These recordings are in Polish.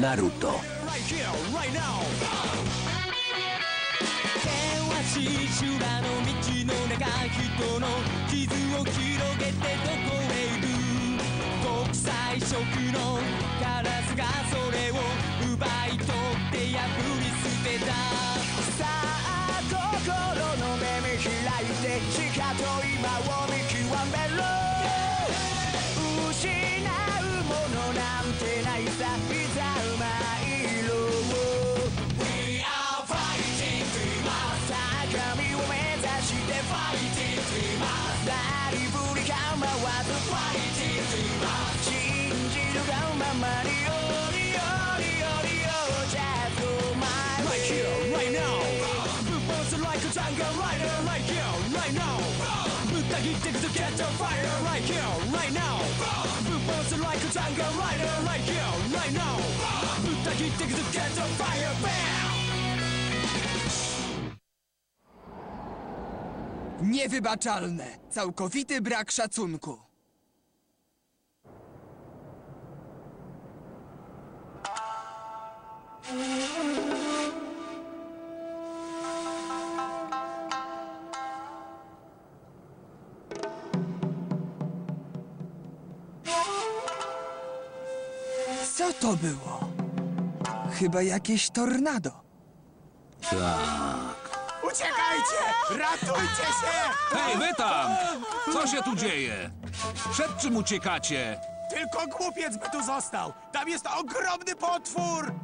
Naruto. right here, right now. 険しい修羅の道の中人の傷を広げてどこへ行く国際色のカラスがそれを奪い取って破り捨てたさあ心の目見開いてしかと今を見極めろ like a jungle rider, right here, right now. ぶった切ってくと get the fire, bam! Niewybaczalne! Całkowity brak szacunku. To było? Chyba jakieś tornado. Uciekajcie! Ratujcie się! Hej, wy tam! Co się tu dzieje? Przed czym uciekacie? Tylko głupiec by tu został! Tam jest ogromny potwór!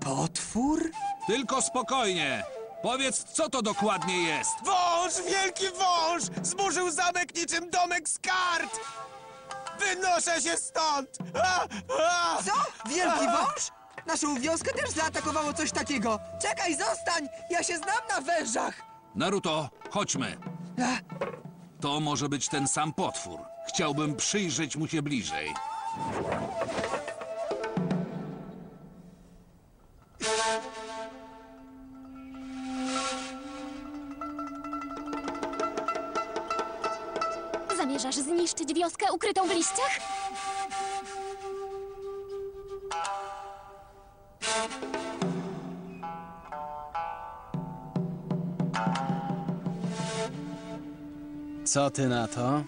Potwór? Tylko spokojnie. Powiedz, co to dokładnie jest. Wąż! Wielki wąż! Zburzył zamek niczym domek z kart! Wynoszę się stąd! A, a! Co? Wielki wąż? Naszą wioskę też zaatakowało coś takiego. Czekaj, zostań! Ja się znam na wężach! Naruto, chodźmy. To może być ten sam potwór. Chciałbym przyjrzeć mu się bliżej. Zamierzasz zniszczyć wioskę ukrytą w liściach? Co ty na to?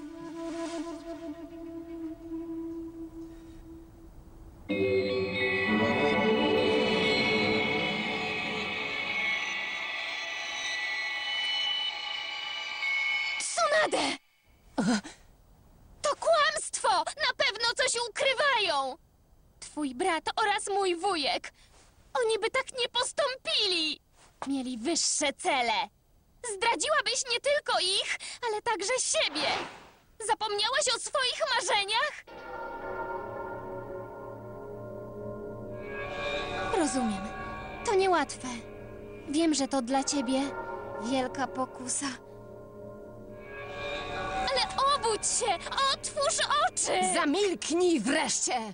Tak nie postąpili! Mieli wyższe cele. Zdradziłabyś nie tylko ich, ale także siebie. Zapomniałaś o swoich marzeniach? Rozumiem. To niełatwe. Wiem, że to dla ciebie wielka pokusa. Ale obudź się! Otwórz oczy! Zamilknij wreszcie!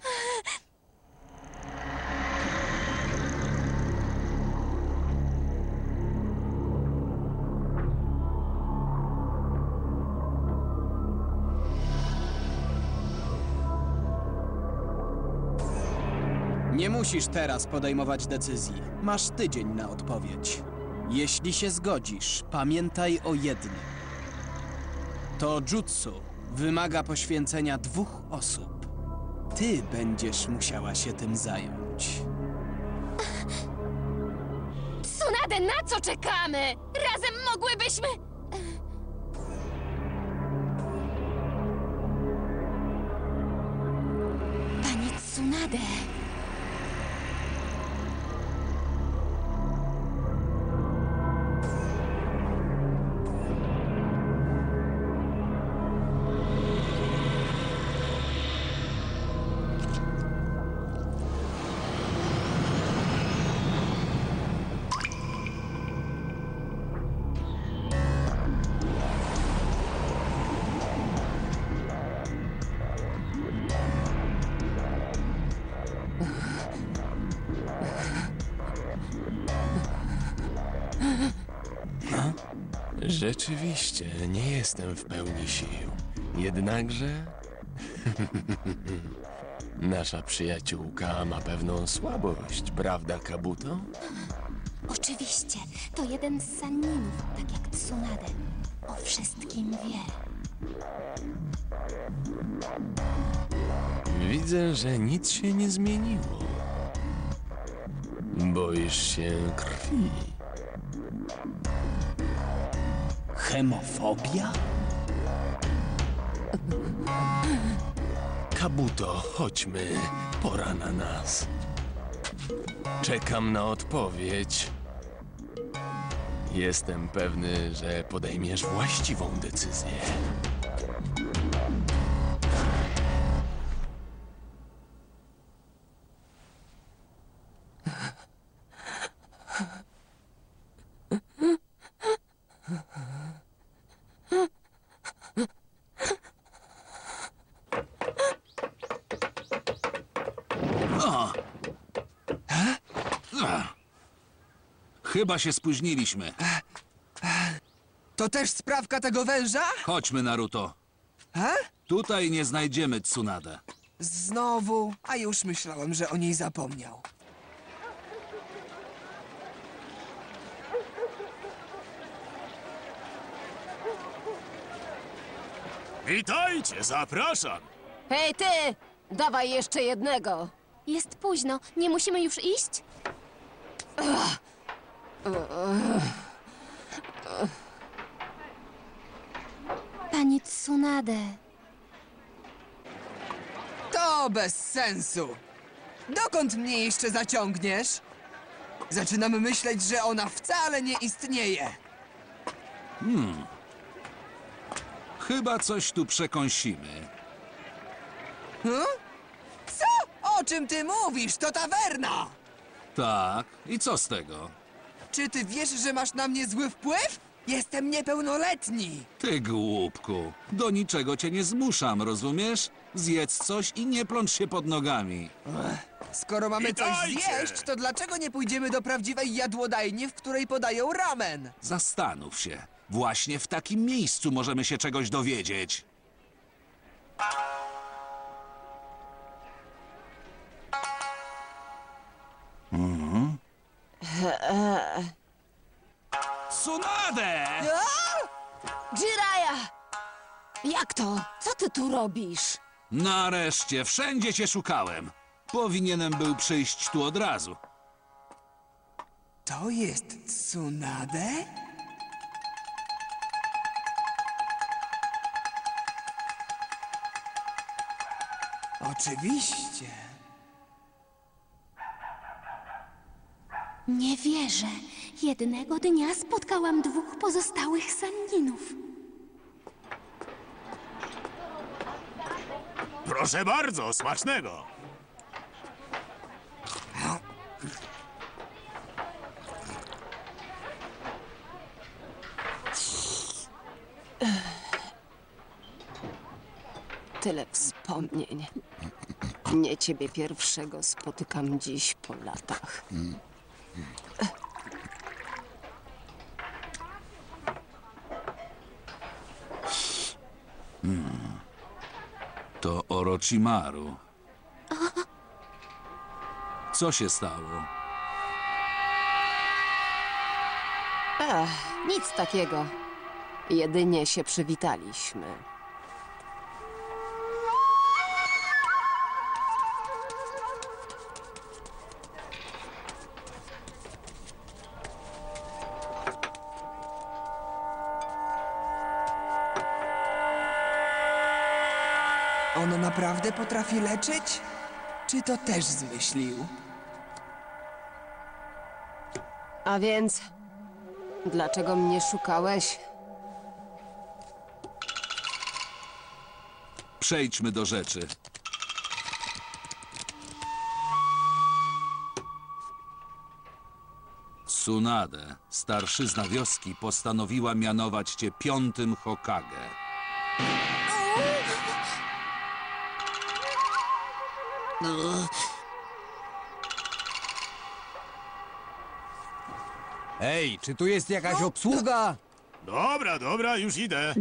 Nie musisz teraz podejmować decyzji. Masz tydzień na odpowiedź. Jeśli się zgodzisz, pamiętaj o jednym. To jutsu wymaga poświęcenia dwóch osób. Ty będziesz musiała się tym zająć. Tsunade, na co czekamy? Razem mogłybyśmy... Pani Tsunade... Rzeczywiście, nie jestem w pełni sił. Jednakże. Nasza przyjaciółka ma pewną słabość, prawda, Kabuto? Oczywiście, to jeden z Sanninów, tak jak Tsunade. O wszystkim wie. Widzę, że nic się nie zmieniło. Boisz się krwi. Hemofobia? Kabuto, chodźmy. Pora na nas. Czekam na odpowiedź. Jestem pewny, że podejmiesz właściwą decyzję. Chyba się spóźniliśmy. To też sprawka tego węża? Chodźmy, Naruto. Ha? Tutaj nie znajdziemy Tsunade. Znowu? A już myślałem, że o niej zapomniał. Witajcie, zapraszam. Hej ty! Dawaj jeszcze jednego! Jest późno, nie musimy już iść? Pani Tsunade. To bez sensu. Dokąd mnie jeszcze zaciągniesz? Zaczynam myśleć, że ona wcale nie istnieje. Chyba coś tu przekąsimy. Hm? Co? O czym ty mówisz? To tawerna! Tak, i co z tego? Czy ty wiesz, że masz na mnie zły wpływ? Jestem niepełnoletni. Ty głupku, do niczego cię nie zmuszam, rozumiesz? Zjedz coś i nie plącz się pod nogami. Skoro mamy coś Witajcie! zjeść, to dlaczego nie pójdziemy do prawdziwej jadłodajni, w której podają ramen? Zastanów się. Właśnie w takim miejscu możemy się czegoś dowiedzieć. Tsunade! Jiraya! Jak to? Co ty tu robisz? Nareszcie, wszędzie cię szukałem. Powinienem był przyjść tu od razu. To jest Tsunade? Oczywiście. Nie wierzę. Jednego dnia spotkałam dwóch pozostałych Sanninów. Proszę bardzo, smacznego. Tyle wspomnień. Nie ciebie pierwszego spotykam dziś po latach. To Orochimaru. Co się stało? Ech, nic takiego. Jedynie się przywitaliśmy. Naprawdę potrafi leczyć? Czy to też zmyślił? A więc, dlaczego mnie szukałeś? Przejdźmy do rzeczy. Tsunade, starszyzna wioski, postanowiła mianować cię piątym Hokage. Ej, czy tu jest jakaś obsługa? Dobra, dobra, już idę.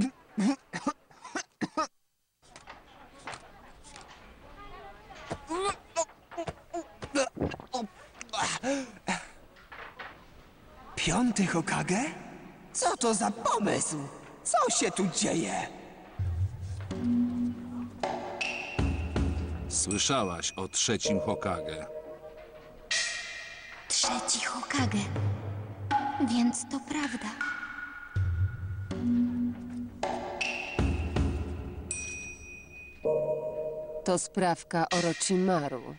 Piąty Hokage? Co to za pomysł? Co się tu dzieje? Słyszałaś o trzecim Hokage. Trzeci Hokage. Więc to prawda. To sprawka Orochimaru.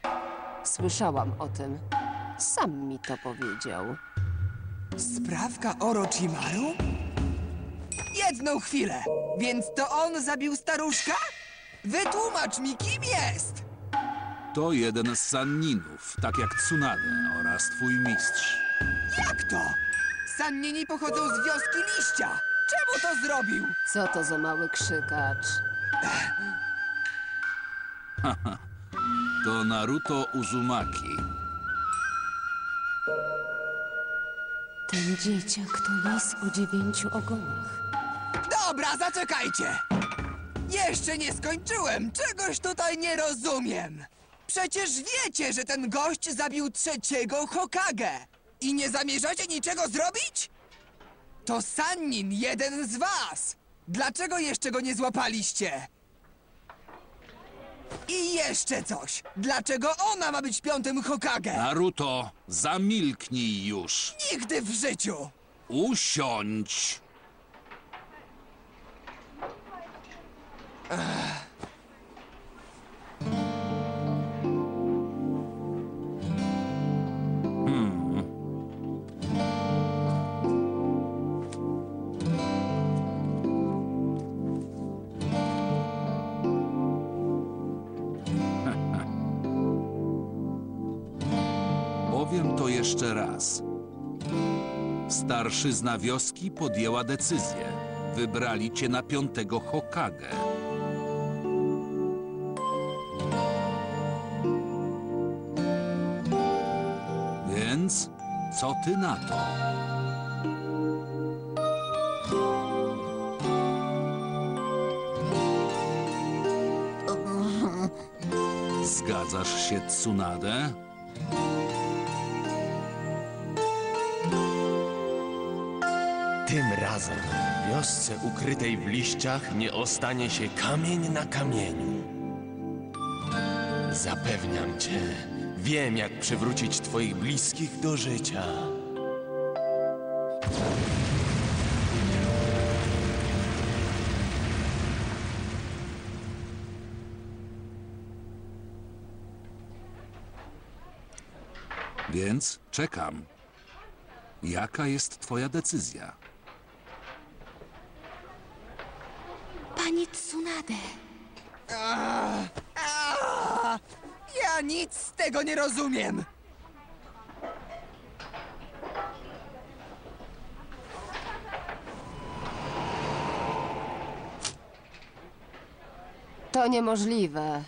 Słyszałam o tym. Sam mi to powiedział. Sprawka Orochimaru? Jedną chwilę! Więc to on zabił staruszka? Wytłumacz mi, kim jest! To jeden z Sanninów, tak jak Tsunade oraz twój mistrz. Jak to? Sannini pochodzą z wioski liścia! Czemu to zrobił? Co to za mały krzykacz? To Naruto Uzumaki. Ten dzieciak to lis o dziewięciu ogonach. Dobra, zaczekajcie! Jeszcze nie skończyłem! Czegoś tutaj nie rozumiem! Przecież wiecie, że ten gość zabił trzeciego Hokage! I nie zamierzacie niczego zrobić? To Sannin, jeden z was! Dlaczego jeszcze go nie złapaliście? I jeszcze coś! Dlaczego ona ma być piątym Hokage? Naruto, zamilknij już. Nigdy w życiu! Usiądź. Powiem to jeszcze raz. Starszyzna wioski podjęła decyzję. Wybrali cię na piątego Hokage. Więc co ty na to? Zgadzasz się, Tsunade? Razem wiosce ukrytej w liściach nie ostanie się kamień na kamieniu. Zapewniam cię, wiem jak przywrócić twoich bliskich do życia. Więc czekam. Jaka jest twoja decyzja? Panie Tsunade, A, ja nic z tego nie rozumiem! To niemożliwe.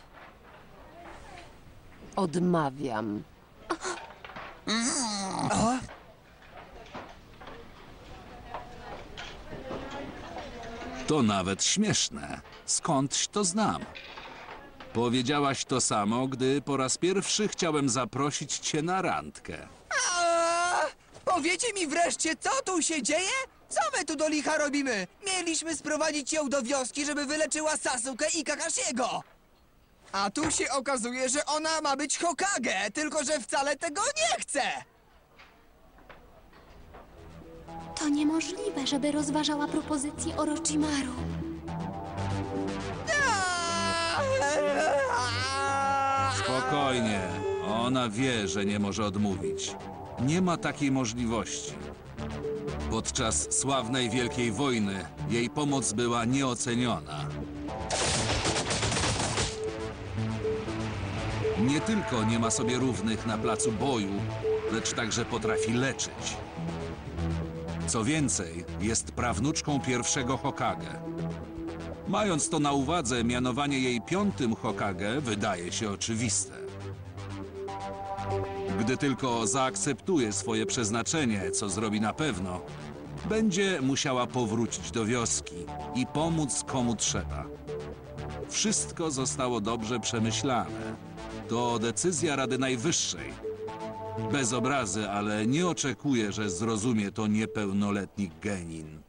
Odmawiam. To nawet śmieszne. Skądś to znam. Powiedziałaś to samo, gdy po raz pierwszy chciałem zaprosić cię na randkę. A, powiecie mi wreszcie, co tu się dzieje? Co my tu do licha robimy? Mieliśmy sprowadzić ją do wioski, żeby wyleczyła Sasuke i Kakashiego. A tu się okazuje, że ona ma być Hokage, tylko że wcale tego nie chce. To niemożliwe, żeby rozważała propozycję Orochimaru. Spokojnie. Ona wie, że nie może odmówić. Nie ma takiej możliwości. Podczas sławnej Wielkiej Wojny jej pomoc była nieoceniona. Nie tylko nie ma sobie równych na placu boju, lecz także potrafi leczyć. Co więcej, jest prawnuczką pierwszego Hokage. Mając to na uwadze, mianowanie jej piątym Hokage wydaje się oczywiste. Gdy tylko zaakceptuje swoje przeznaczenie, co zrobi na pewno, będzie musiała powrócić do wioski i pomóc komu trzeba. Wszystko zostało dobrze przemyślane. To decyzja Rady Najwyższej. Bez obrazy, ale nie oczekuję, że zrozumie to niepełnoletni genin.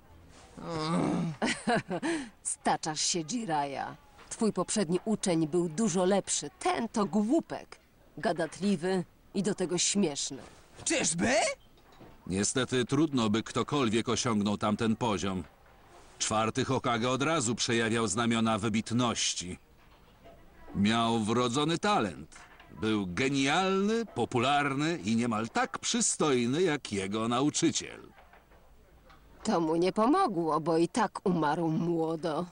Staczasz się, Jiraya. Twój poprzedni uczeń był dużo lepszy. Ten to głupek. Gadatliwy i do tego śmieszny. Czyżby? Niestety trudno, by ktokolwiek osiągnął tamten poziom. Czwarty Hokage od razu przejawiał znamiona wybitności. Miał wrodzony talent. Był genialny, popularny i niemal tak przystojny jak jego nauczyciel. To mu nie pomogło, bo i tak umarł młodo.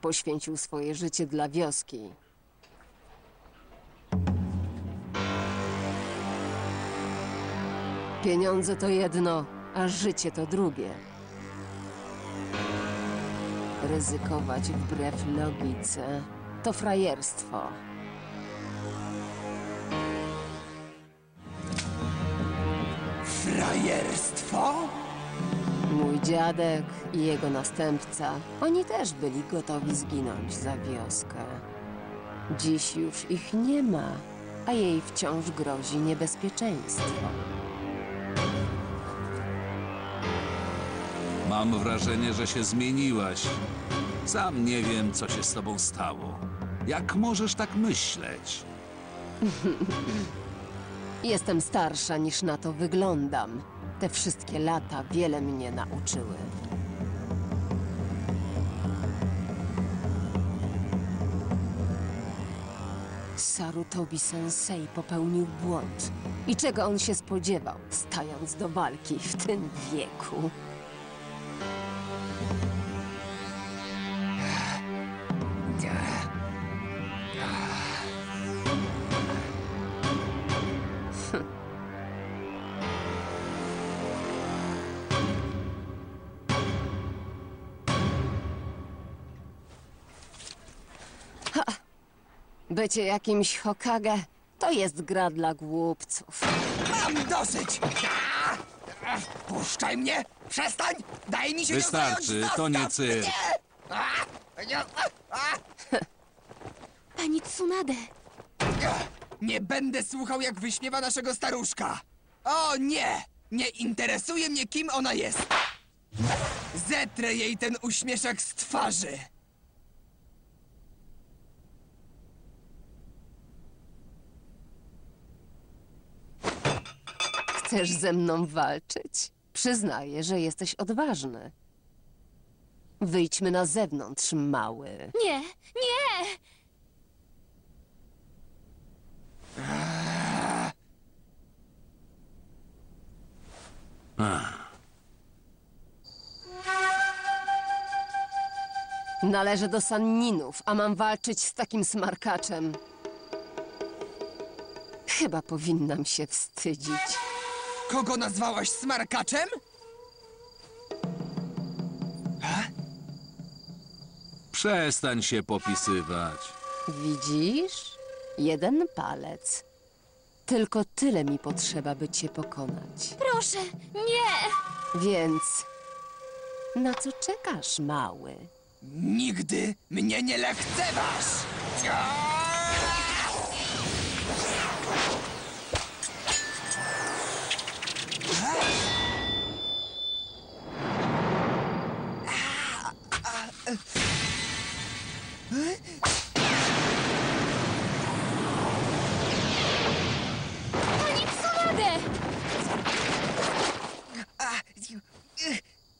Poświęcił swoje życie dla wioski. Pieniądze to jedno, a życie to drugie. Ryzykować wbrew logice to frajerstwo. Frajerstwo? Mój dziadek i jego następca, oni też byli gotowi zginąć za wioskę. Dziś już ich nie ma, a jej wciąż grozi niebezpieczeństwo. Mam wrażenie, że się zmieniłaś. Sam nie wiem, co się z tobą stało. Jak możesz tak myśleć? Jestem starsza niż na to wyglądam. Te wszystkie lata wiele mnie nauczyły. Sarutobi Sensei popełnił błąd. I czego on się spodziewał, stając do walki w tym wieku? Bycie jakimś Hokage to jest gra dla głupców. Mam dosyć! A! A! Puszczaj mnie! Przestań! Daj mi się nią Wystarczy, zająć! to nie Zostaw cyrk. mnie! A! Nie! A! A! Pani Tsunade, Nie będę słuchał, jak wyśmiewa naszego staruszka! O nie! Nie interesuje mnie, kim ona jest! Zetrę jej ten uśmieszek z twarzy! Chcesz ze mną walczyć? Przyznaję, że jesteś odważny. Wyjdźmy na zewnątrz, mały. nie, nie! Należę do Sanninów, a mam walczyć z takim smarkaczem. Chyba powinnam się wstydzić. Kogo nazwałaś smarkaczem? Przestań się popisywać. Widzisz? Jeden palec. Tylko tyle mi potrzeba, by cię pokonać. Proszę, nie! Więc na co czekasz, mały? Nigdy mnie nie lekceważ! Pani Tsunade!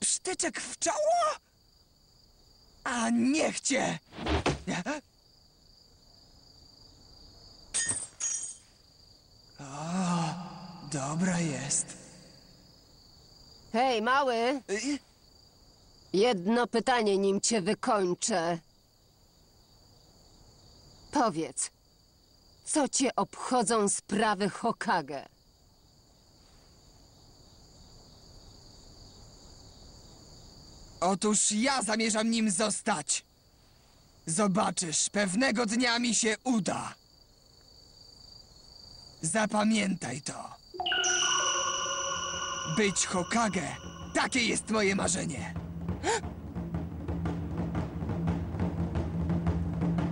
Psztyczek w czoło? A niech cię! O, dobra jest. Hej, mały! Y, Jedno pytanie, nim cię wykończę. Powiedz, co cię obchodzą sprawy Hokage? Otóż ja zamierzam nim zostać. Zobaczysz, pewnego dnia mi się uda. Zapamiętaj to. Być Hokage. Takie jest moje marzenie.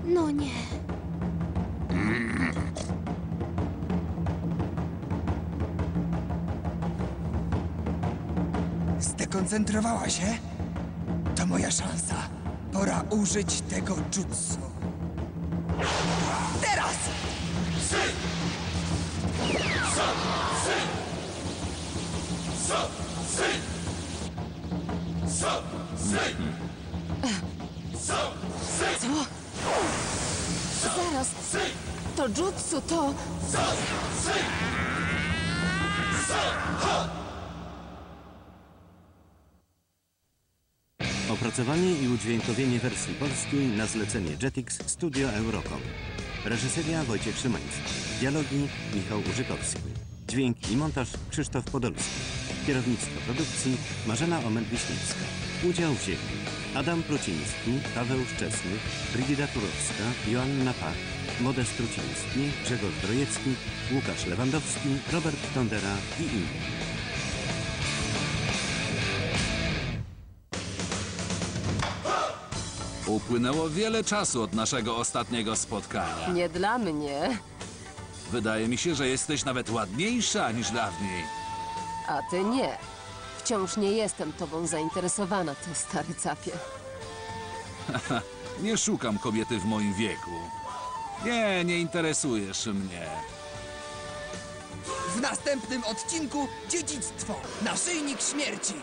No nie. Zdekoncentrowała się? To moja szansa. Pora użyć tego jutsu. Teraz! Zaraz. To jutsu to... Opracowanie i udźwiękowienie wersji polskiej na zlecenie Jetix Studio Eurocom. Reżyseria Wojciech Szymański. Dialogi Michał Urzykowski. Dźwięk i montaż Krzysztof Podolski. Kierownictwo produkcji Marzena Omen-Wiśniewska. Udział wzięli Adam Pruciński, Paweł Szczesny, Brigida Turowska, Joanna Pach, Modest Truciński, Grzegorz Drojecki, Łukasz Lewandowski, Robert Tondera i inni. Upłynęło wiele czasu od naszego ostatniego spotkania. Nie dla mnie. Wydaje mi się, że jesteś nawet ładniejsza niż dawniej. A ty nie. Wciąż nie jestem tobą zainteresowana, ty stary capie. Nie szukam kobiety w moim wieku. Nie, nie interesujesz mnie. W następnym odcinku Dziedzictwo. Naszyjnik śmierci.